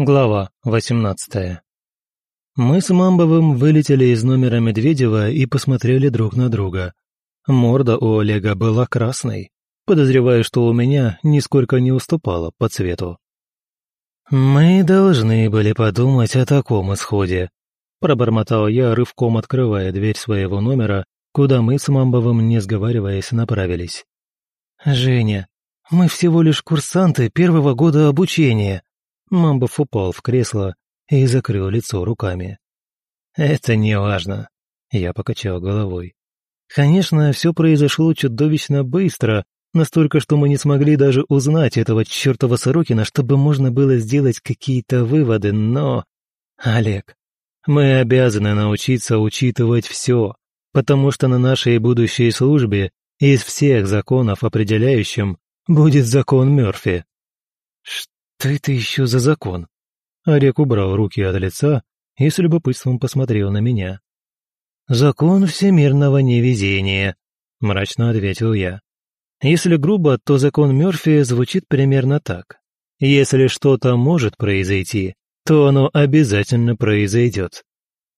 Глава 18 Мы с Мамбовым вылетели из номера Медведева и посмотрели друг на друга. Морда у Олега была красной. Подозреваю, что у меня нисколько не уступала по цвету. «Мы должны были подумать о таком исходе», – пробормотал я, рывком открывая дверь своего номера, куда мы с Мамбовым, не сговариваясь, направились. «Женя, мы всего лишь курсанты первого года обучения», Мамбов упал в кресло и закрыл лицо руками. «Это не важно», — я покачал головой. «Конечно, все произошло чудовищно быстро, настолько, что мы не смогли даже узнать этого чертова Сорокина, чтобы можно было сделать какие-то выводы, но... Олег, мы обязаны научиться учитывать все, потому что на нашей будущей службе из всех законов определяющим будет закон Мёрфи». «Что это еще за закон?» Олег убрал руки от лица и с любопытством посмотрел на меня. «Закон всемирного невезения», — мрачно ответил я. «Если грубо, то закон Мёрфи звучит примерно так. Если что-то может произойти, то оно обязательно произойдет.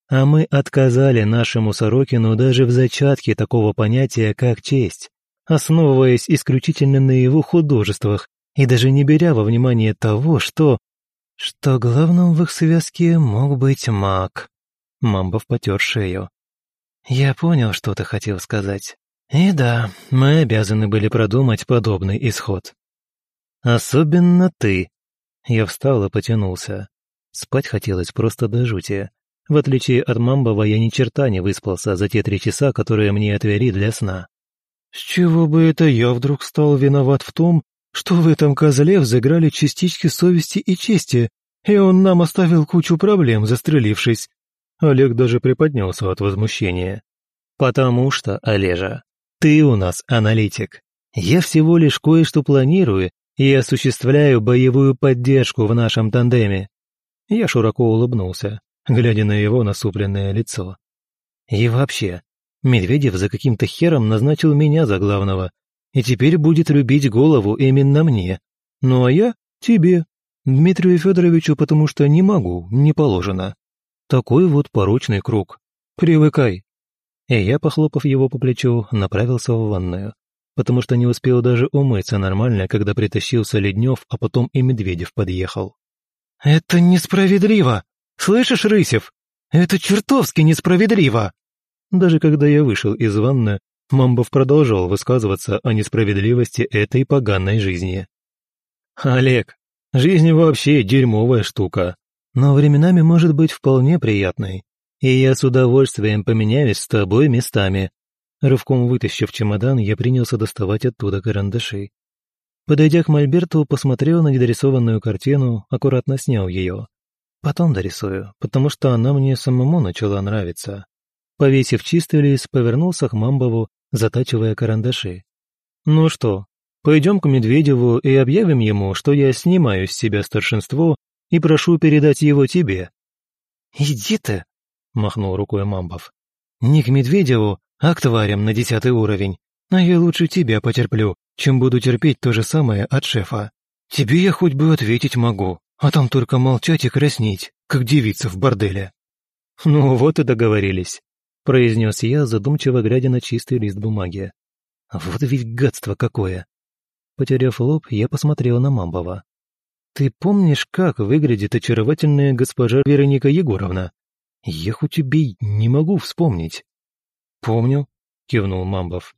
А мы отказали нашему Сорокину даже в зачатке такого понятия, как честь, основываясь исключительно на его художествах и даже не беря во внимание того, что... что главным в их связке мог быть маг. Мамбов потер шею. «Я понял, что ты хотел сказать. И да, мы обязаны были продумать подобный исход. Особенно ты». Я встал и потянулся. Спать хотелось просто до жути. В отличие от Мамбова, я ни черта не выспался за те три часа, которые мне отвели для сна. «С чего бы это я вдруг стал виноват в том, что в этом козле взыграли частички совести и чести, и он нам оставил кучу проблем, застрелившись. Олег даже приподнялся от возмущения. «Потому что, Олежа, ты у нас аналитик. Я всего лишь кое-что планирую и осуществляю боевую поддержку в нашем тандеме». Я широко улыбнулся, глядя на его насупленное лицо. «И вообще, Медведев за каким-то хером назначил меня за главного, и теперь будет любить голову именно мне. Ну а я — тебе, Дмитрию Федоровичу, потому что не могу, не положено. Такой вот порочный круг. Привыкай. И я, похлопав его по плечу, направился в ванную, потому что не успел даже умыться нормально, когда притащился Леднев, а потом и Медведев подъехал. «Это несправедливо! Слышишь, Рысев? Это чертовски несправедливо!» Даже когда я вышел из ванны, Мамбов продолжал высказываться о несправедливости этой поганой жизни. «Олег, жизнь вообще дерьмовая штука, но временами может быть вполне приятной, и я с удовольствием поменяюсь с тобой местами». Рывком вытащив чемодан, я принялся доставать оттуда карандаши. Подойдя к Мольберту, посмотрел на недорисованную картину, аккуратно снял ее. Потом дорисую, потому что она мне самому начала нравиться. Повесив чистый лист, повернулся к Мамбову затачивая карандаши. «Ну что, пойдем к Медведеву и объявим ему, что я снимаю с себя старшинство и прошу передать его тебе». «Иди ты!» — махнул рукой Мамбов. «Не к Медведеву, а к тварям на десятый уровень. А я лучше тебя потерплю, чем буду терпеть то же самое от шефа. Тебе я хоть бы ответить могу, а там только молчать и краснеть, как девица в борделе». «Ну вот и договорились произнес я, задумчиво глядя на чистый лист бумаги. Вот ведь гадство какое! Потеряв лоб, я посмотрел на Мамбова. «Ты помнишь, как выглядит очаровательная госпожа Вероника Егоровна? Я хоть убей, не могу вспомнить». «Помню», — кивнул Мамбов.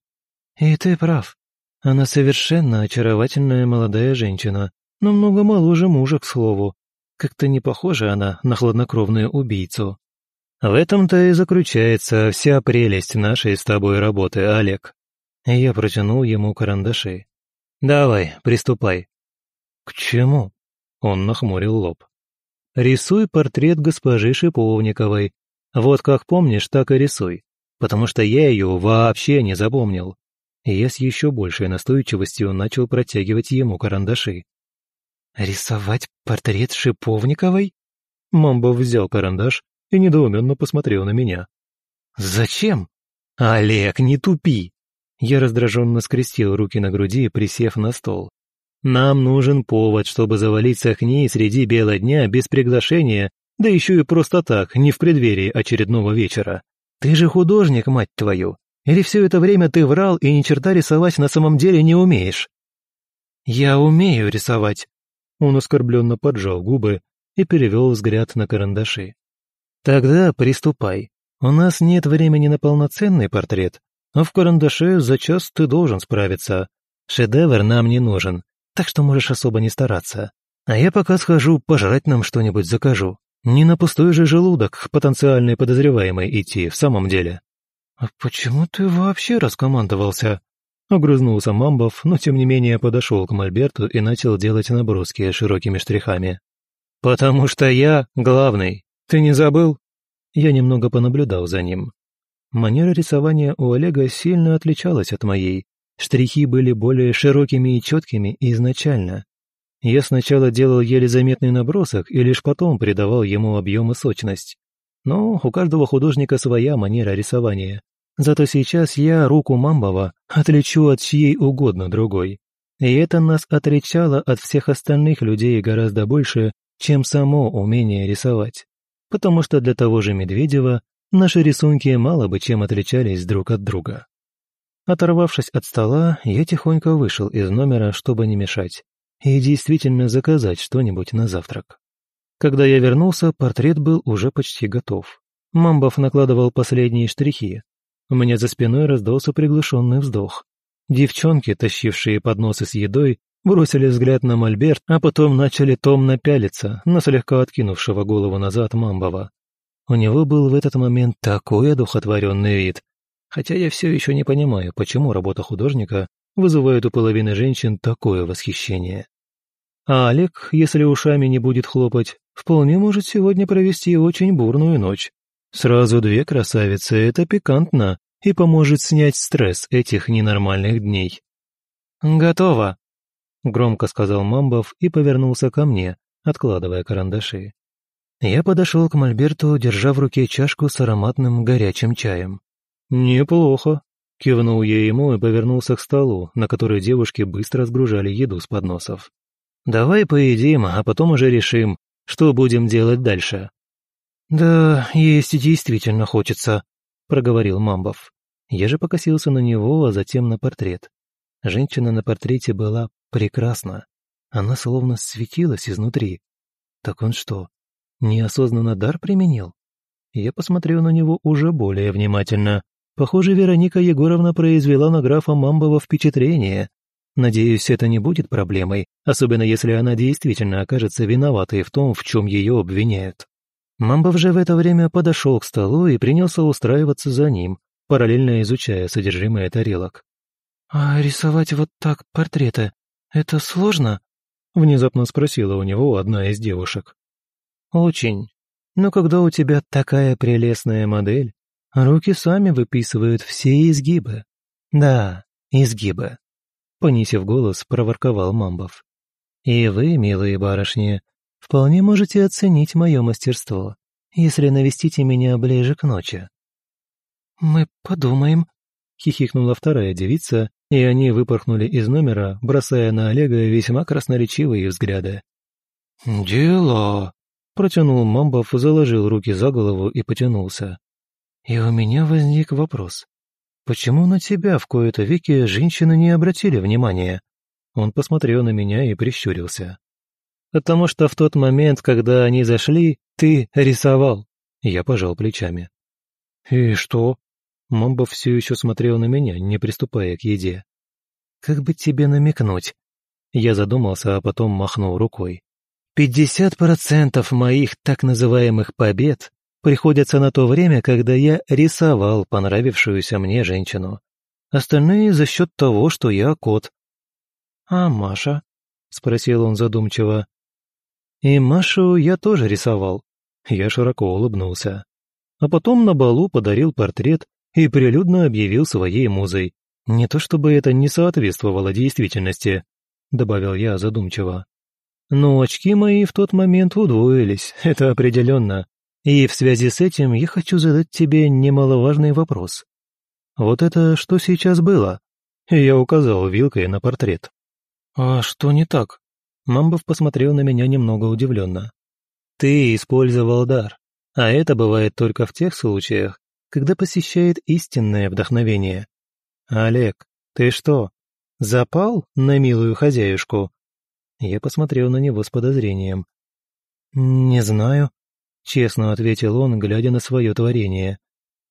«И ты прав. Она совершенно очаровательная молодая женщина, намного моложе мужа, к слову. Как-то не похожа она на хладнокровную убийцу». В этом-то и заключается вся прелесть нашей с тобой работы, Олег. Я протянул ему карандаши. Давай, приступай. К чему? Он нахмурил лоб. Рисуй портрет госпожи Шиповниковой. Вот как помнишь, так и рисуй, потому что я ее вообще не запомнил. Я с еще большей настойчивостью начал протягивать ему карандаши. «Рисовать портрет Шиповниковой?» Мамбо взял карандаш, и недоуменно посмотрел на меня. «Зачем?» «Олег, не тупи!» Я раздраженно скрестил руки на груди, присев на стол. Нам нужен повод, чтобы завалиться к ней среди бела дня без приглашения, да еще и просто так, не в преддверии очередного вечера. Ты же художник, мать твою. Или все это время ты врал и ни черта рисовать на самом деле не умеешь?» «Я умею рисовать». Он оскорбленно поджал губы и перевел взгляд на карандаши. «Тогда приступай. У нас нет времени на полноценный портрет, а в карандаше за час ты должен справиться. Шедевр нам не нужен, так что можешь особо не стараться. А я пока схожу, пожрать нам что-нибудь закажу. Не на пустой же желудок к потенциальной подозреваемой идти, в самом деле». «А почему ты вообще раскомандовался?» Огрызнулся Мамбов, но тем не менее подошел к Мольберту и начал делать наброски широкими штрихами. «Потому что я главный. Ты не забыл?» Я немного понаблюдал за ним. Манера рисования у Олега сильно отличалась от моей. Штрихи были более широкими и четкими изначально. Я сначала делал еле заметный набросок и лишь потом придавал ему объем и сочность. Но у каждого художника своя манера рисования. Зато сейчас я руку Мамбова отличу от чьей угодно другой. И это нас отличало от всех остальных людей гораздо больше, чем само умение рисовать. Потому что для того же Медведева наши рисунки мало бы чем отличались друг от друга. Оторвавшись от стола, я тихонько вышел из номера, чтобы не мешать и действительно заказать что-нибудь на завтрак. Когда я вернулся, портрет был уже почти готов. Мамбов накладывал последние штрихи. У меня за спиной раздался приглушенный вздох. Девчонки, тащившие подносы с едой, бросили взгляд на мольберт, а потом начали томно пялиться на слегка откинувшего голову назад Мамбова. У него был в этот момент такой одухотворенный вид, хотя я все еще не понимаю, почему работа художника вызывает у половины женщин такое восхищение. А Олег, если ушами не будет хлопать, вполне может сегодня провести очень бурную ночь. Сразу две красавицы — это пикантно и поможет снять стресс этих ненормальных дней. «Готово», — громко сказал Мамбов и повернулся ко мне, откладывая карандаши. Я подошел к Мольберту, держа в руке чашку с ароматным горячим чаем. «Неплохо», — кивнул я ему и повернулся к столу, на который девушки быстро сгружали еду с подносов. Давай поедим, а потом уже решим, что будем делать дальше». «Да, есть действительно хочется», — проговорил Мамбов. Я же покосился на него, а затем на портрет. Женщина на портрете была прекрасна. Она словно светилась изнутри. Так он что, неосознанно дар применил? Я посмотрел на него уже более внимательно. Похоже, Вероника Егоровна произвела на графа Мамбова впечатление, Надеюсь, это не будет проблемой, особенно если она действительно окажется виноватой в том, в чем ее обвиняют. Мамбов же в это время подошел к столу и принялся устраиваться за ним, параллельно изучая содержимое тарелок. «А рисовать вот так портреты — это сложно?» — внезапно спросила у него одна из девушек. «Очень. Но когда у тебя такая прелестная модель, руки сами выписывают все изгибы. Да, изгибы понизив голос, проворковал Мамбов. «И вы, милые барышни, вполне можете оценить мое мастерство, если навестите меня ближе к ночи». «Мы подумаем», — хихикнула вторая девица, и они выпорхнули из номера, бросая на Олега весьма красноречивые взгляды. «Дело», — протянул Мамбов, заложил руки за голову и потянулся. И у меня возник вопрос. «Почему на тебя в кои-то веки женщины не обратили внимания?» Он посмотрел на меня и прищурился. «Потому что в тот момент, когда они зашли, ты рисовал». Я пожал плечами. «И что?» Мамбов все еще смотрел на меня, не приступая к еде. «Как бы тебе намекнуть?» Я задумался, а потом махнул рукой. «Пятьдесят процентов моих так называемых побед приходятся на то время, когда я рисовал понравившуюся мне женщину. Остальные за счет того, что я кот. «А Маша?» — спросил он задумчиво. «И Машу я тоже рисовал». Я широко улыбнулся. А потом на балу подарил портрет и прилюдно объявил своей музой. Не то чтобы это не соответствовало действительности, добавил я задумчиво. Но очки мои в тот момент удвоились, это определенно. И в связи с этим я хочу задать тебе немаловажный вопрос. Вот это что сейчас было? Я указал вилкой на портрет. «А что не так?» Мамбов посмотрел на меня немного удивленно. «Ты использовал дар, а это бывает только в тех случаях, когда посещает истинное вдохновение. Олег, ты что, запал на милую хозяюшку?» Я посмотрел на него с подозрением. «Не знаю», — честно ответил он, глядя на свое творение.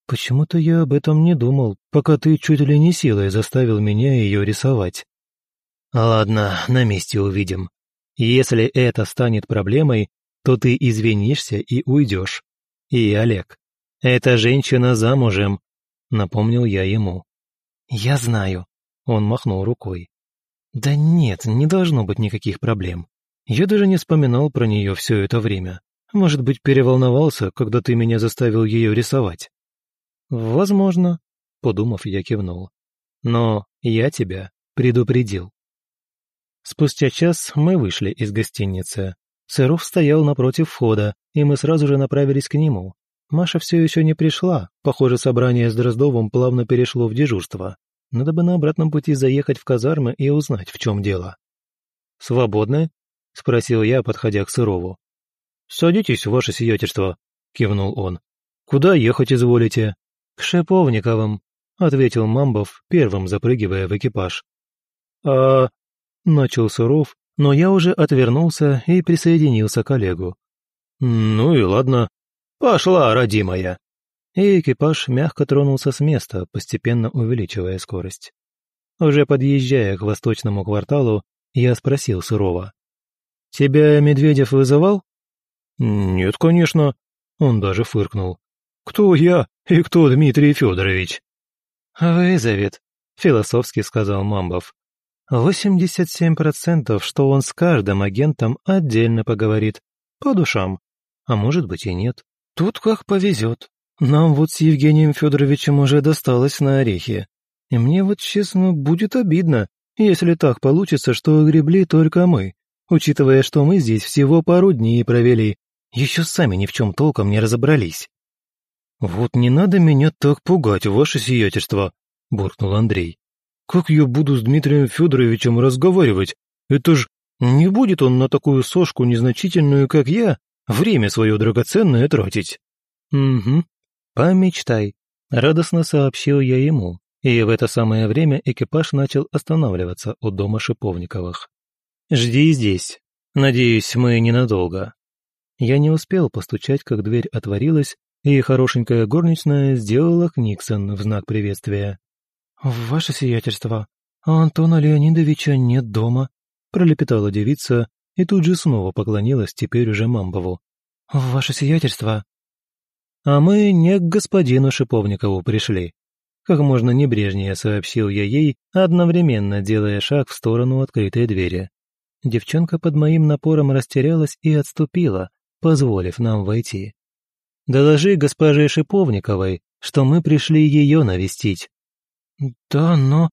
«Почему-то я об этом не думал, пока ты чуть ли не силой заставил меня ее рисовать». «Ладно, на месте увидим. Если это станет проблемой, то ты извинишься и уйдешь. И, Олег, эта женщина замужем», — напомнил я ему. «Я знаю», — он махнул рукой. «Да нет, не должно быть никаких проблем. Я даже не вспоминал про нее все это время. Может быть, переволновался, когда ты меня заставил ее рисовать?» «Возможно», — подумав, я кивнул. «Но я тебя предупредил». Спустя час мы вышли из гостиницы. Сыров стоял напротив входа, и мы сразу же направились к нему. Маша все еще не пришла. Похоже, собрание с Дроздовым плавно перешло в дежурство. Надо бы на обратном пути заехать в казармы и узнать, в чем дело. «Свободны?» — спросил я, подходя к Сырову. «Садитесь, ваше сиятельство», — кивнул он. «Куда ехать изволите?» «К Шиповниковым», — ответил Мамбов, первым запрыгивая в экипаж. «А Начал Суров, но я уже отвернулся и присоединился к Олегу. «Ну и ладно. Пошла, родимая!» И экипаж мягко тронулся с места, постепенно увеличивая скорость. Уже подъезжая к восточному кварталу, я спросил Сурова. «Тебя Медведев вызывал?» «Нет, конечно», — он даже фыркнул. «Кто я и кто Дмитрий Федорович?» «Вызовет», — философски сказал Мамбов. 87%, что он с каждым агентом отдельно поговорит, по душам. А может быть и нет. Тут как повезет. Нам вот с Евгением Федоровичем уже досталось на орехи. И мне вот, честно, будет обидно, если так получится, что огребли только мы, учитывая, что мы здесь всего пару дней провели, еще сами ни в чем толком не разобрались. «Вот не надо меня так пугать, ваше сиятельство», — буркнул Андрей. Как я буду с Дмитрием Федоровичем разговаривать? Это ж не будет он на такую сошку незначительную, как я, время свое драгоценное тратить. Угу, помечтай, радостно сообщил я ему, и в это самое время экипаж начал останавливаться у дома Шиповниковых. «Жди здесь. Надеюсь, мы ненадолго». Я не успел постучать, как дверь отворилась, и хорошенькая горничная сделала Книксон в знак приветствия. «Ваше сиятельство, Антона Леонидовича нет дома», пролепетала девица и тут же снова поклонилась теперь уже Мамбову. «Ваше сиятельство». «А мы не к господину Шиповникову пришли», как можно небрежнее сообщил я ей, одновременно делая шаг в сторону открытой двери. Девчонка под моим напором растерялась и отступила, позволив нам войти. «Доложи госпоже Шиповниковой, что мы пришли ее навестить». «Да, но...»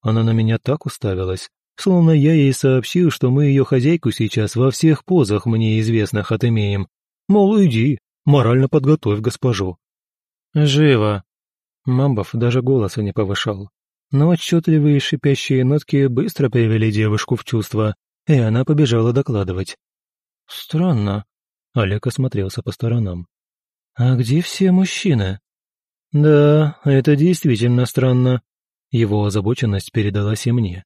Она на меня так уставилась, словно я ей сообщил, что мы ее хозяйку сейчас во всех позах мне известных отымеем. Мол, иди, морально подготовь госпожу. «Живо!» Мамбов даже голоса не повышал. Но отчетливые шипящие нотки быстро привели девушку в чувство, и она побежала докладывать. «Странно», — Олег осмотрелся по сторонам. «А где все мужчины?» «Да, это действительно странно». Его озабоченность передалась и мне.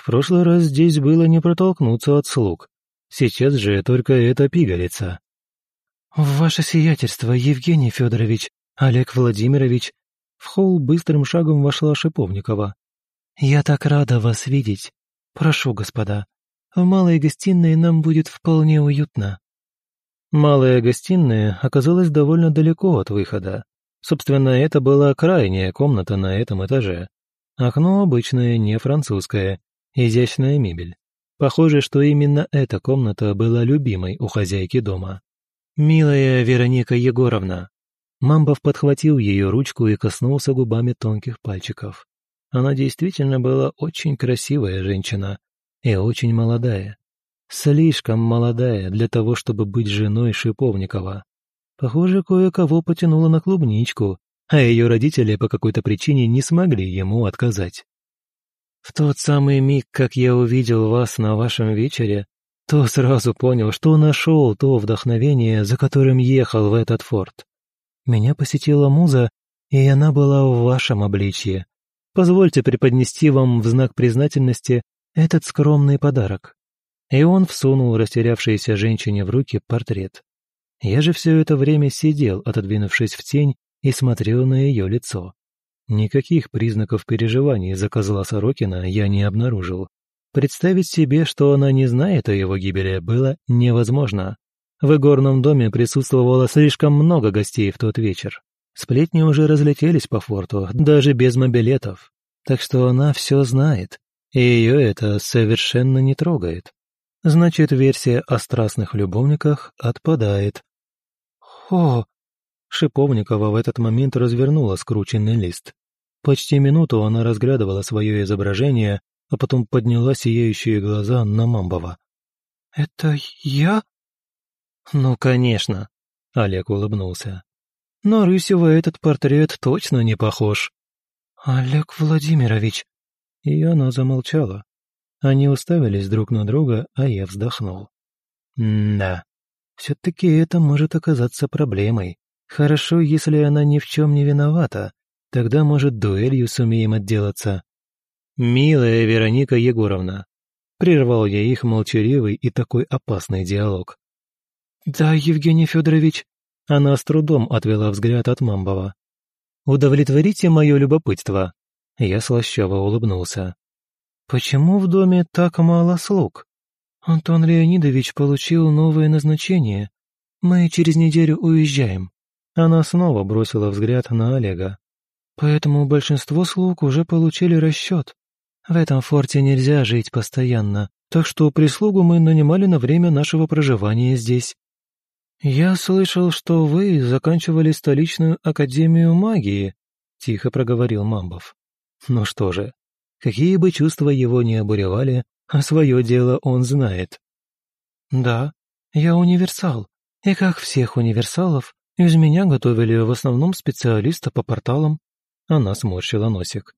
В прошлый раз здесь было не протолкнуться от слуг. Сейчас же только эта пигалица. «Ваше сиятельство, Евгений Федорович, Олег Владимирович!» В холл быстрым шагом вошла Шиповникова. «Я так рада вас видеть. Прошу, господа, в малой гостиной нам будет вполне уютно». Малая гостиная оказалась довольно далеко от выхода. Собственно, это была крайняя комната на этом этаже. Окно обычное, не французское, изящная мебель. Похоже, что именно эта комната была любимой у хозяйки дома. «Милая Вероника Егоровна!» Мамбов подхватил ее ручку и коснулся губами тонких пальчиков. Она действительно была очень красивая женщина и очень молодая. Слишком молодая для того, чтобы быть женой Шиповникова. Похоже, кое-кого потянуло на клубничку, а ее родители по какой-то причине не смогли ему отказать. В тот самый миг, как я увидел вас на вашем вечере, то сразу понял, что нашел то вдохновение, за которым ехал в этот форт. Меня посетила муза, и она была в вашем обличье. Позвольте преподнести вам в знак признательности этот скромный подарок». И он всунул растерявшейся женщине в руки портрет. Я же все это время сидел, отодвинувшись в тень, и смотрел на ее лицо. Никаких признаков переживаний за козла Сорокина я не обнаружил. Представить себе, что она не знает о его гибели, было невозможно. В игорном доме присутствовало слишком много гостей в тот вечер. Сплетни уже разлетелись по форту, даже без мобилетов. Так что она все знает, и ее это совершенно не трогает. Значит, версия о страстных любовниках отпадает. «О!» Шиповникова в этот момент развернула скрученный лист. Почти минуту она разглядывала свое изображение, а потом подняла сияющие глаза на Мамбова. «Это я?» «Ну, конечно», — Олег улыбнулся. «На Рысева этот портрет точно не похож». «Олег Владимирович...» И она замолчала. Они уставились друг на друга, а я вздохнул. «Да, все-таки это может оказаться проблемой. Хорошо, если она ни в чем не виновата, Тогда, может, дуэлью сумеем отделаться. Милая Вероника Егоровна. Прервал я их молчаливый и такой опасный диалог. Да, Евгений Федорович. Она с трудом отвела взгляд от Мамбова. «Удовлетворите мое любопытство». Я слащаво улыбнулся. «Почему в доме так мало слуг?» «Антон Леонидович получил новое назначение. Мы через неделю уезжаем». Она снова бросила взгляд на Олега. Поэтому большинство слуг уже получили расчет. В этом форте нельзя жить постоянно, так что прислугу мы нанимали на время нашего проживания здесь. «Я слышал, что вы заканчивали столичную академию магии», — тихо проговорил Мамбов. «Ну что же, какие бы чувства его не обуревали, а свое дело он знает». «Да, я универсал, и как всех универсалов, из меня готовили в основном специалиста по порталам. Она сморщила носик.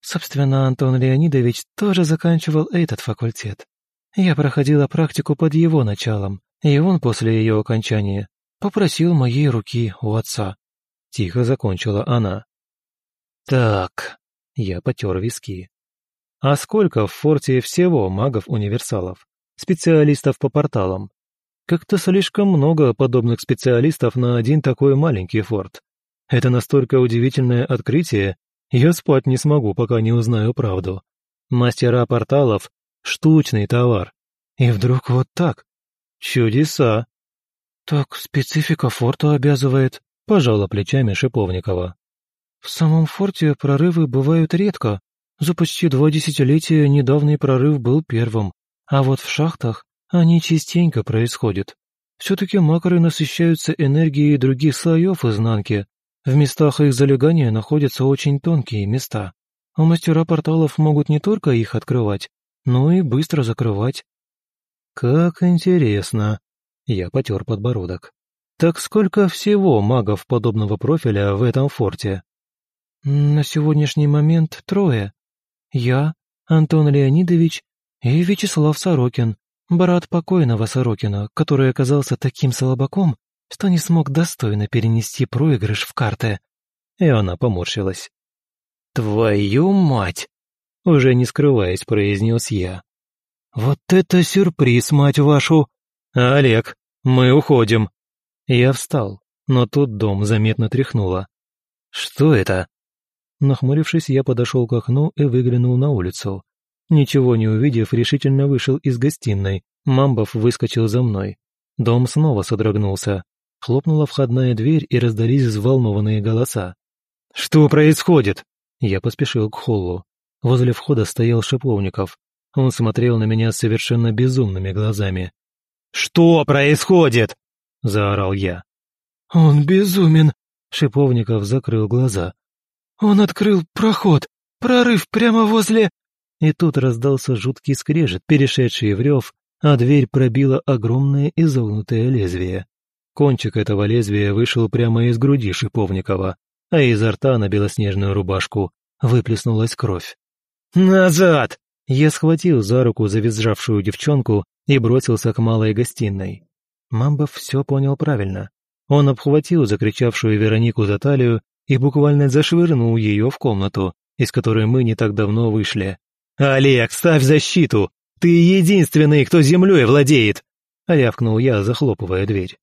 Собственно, Антон Леонидович тоже заканчивал этот факультет. Я проходила практику под его началом, и он после ее окончания попросил моей руки у отца. Тихо закончила она. «Так», — я потер виски. «А сколько в форте всего магов-универсалов, специалистов по порталам? Как-то слишком много подобных специалистов на один такой маленький форт. Это настолько удивительное открытие, я спать не смогу, пока не узнаю правду. Мастера порталов — штучный товар. И вдруг вот так. Чудеса. Так специфика форта обязывает, пожала плечами Шиповникова. В самом форте прорывы бывают редко. За почти два десятилетия недавний прорыв был первым. А вот в шахтах они частенько происходят. Все-таки макры насыщаются энергией других слоев изнанки, в местах их залегания находятся очень тонкие места, а мастера порталов могут не только их открывать, но и быстро закрывать. «Как интересно!» — я потер подбородок. «Так сколько всего магов подобного профиля в этом форте?» «На сегодняшний момент трое. Я, Антон Леонидович и Вячеслав Сорокин, брат покойного Сорокина, который оказался таким слабаком, что не смог достойно перенести проигрыш в карты. И она поморщилась. «Твою мать!» — уже не скрываясь, произнес я. «Вот это сюрприз, мать вашу! Олег, мы уходим!» Я встал, но тут дом заметно тряхнуло. «Что это?» Нахмурившись, я подошел к окну и выглянул на улицу. Ничего не увидев, решительно вышел из гостиной. Мамбов выскочил за мной. Дом снова содрогнулся. Хлопнула входная дверь и раздались взволнованные голоса. «Что происходит?» Я поспешил к холлу. Возле входа стоял Шиповников. Он смотрел на меня совершенно безумными глазами. «Что происходит?» – заорал я. «Он безумен!» – Шиповников закрыл глаза. «Он открыл проход, прорыв прямо возле...» И тут раздался жуткий скрежет, перешедший в рев, а дверь пробила огромное изогнутое лезвие. Кончик этого лезвия вышел прямо из груди Шиповникова, а изо рта на белоснежную рубашку выплеснулась кровь. «Назад!» Я схватил за руку завизжавшую девчонку и бросился к малой гостиной. Мамбов все понял правильно. Он обхватил закричавшую Веронику за талию и буквально зашвырнул ее в комнату, из которой мы не так давно вышли. «Олег, ставь защиту! Ты единственный, кто землей владеет!» — рявкнул я, захлопывая дверь.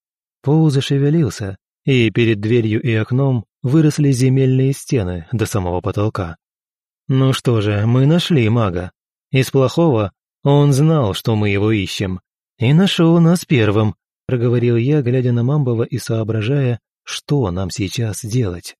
Пол зашевелился, и перед дверью и окном выросли земельные стены до самого потолка. Ну что же, мы нашли мага. Из плохого он знал, что мы его ищем. И нашел нас первым, проговорил я, глядя на Мамбова и соображая, что нам сейчас делать.